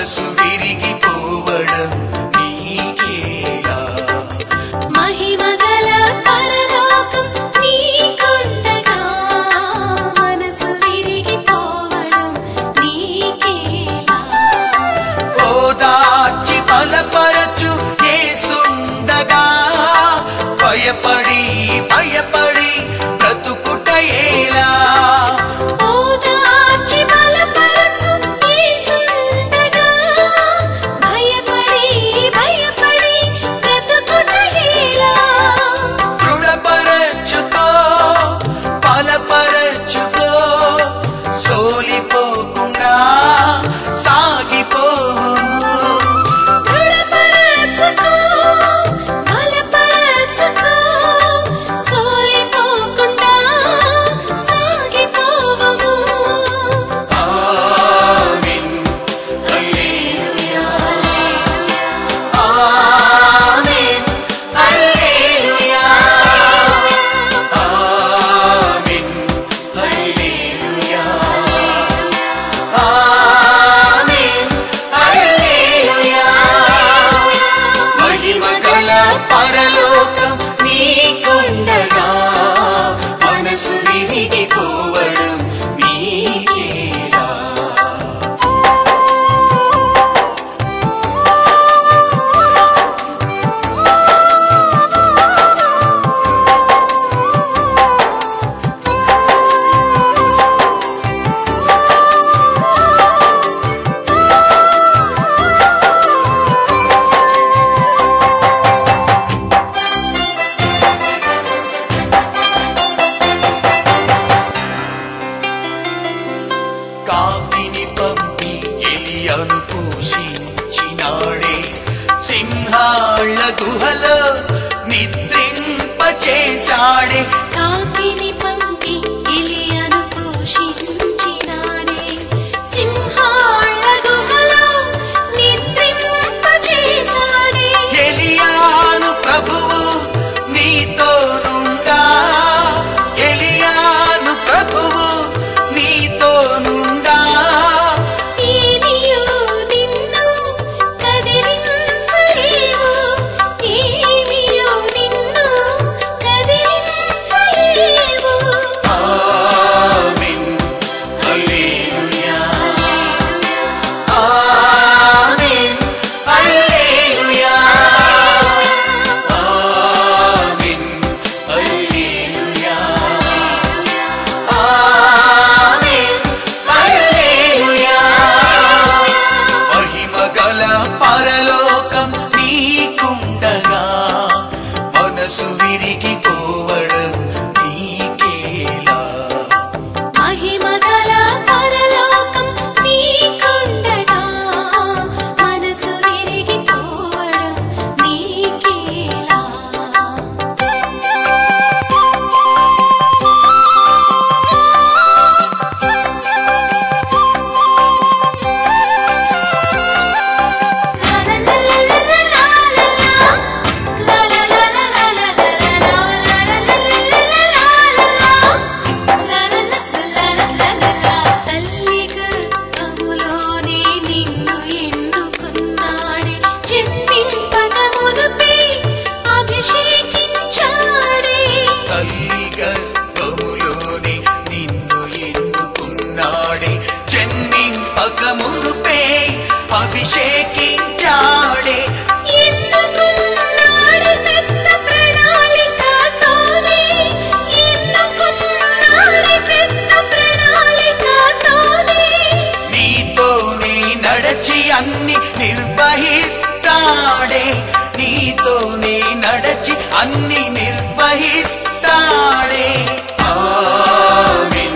es un dirigente. ఆడే సింహాళ గుహలో నిద్రింపచేశాడే. కాకిని పంప నిర్వహిస్తాడే నీతోనే నడచి అన్ని నిర్వహిస్తాడే. ఆమె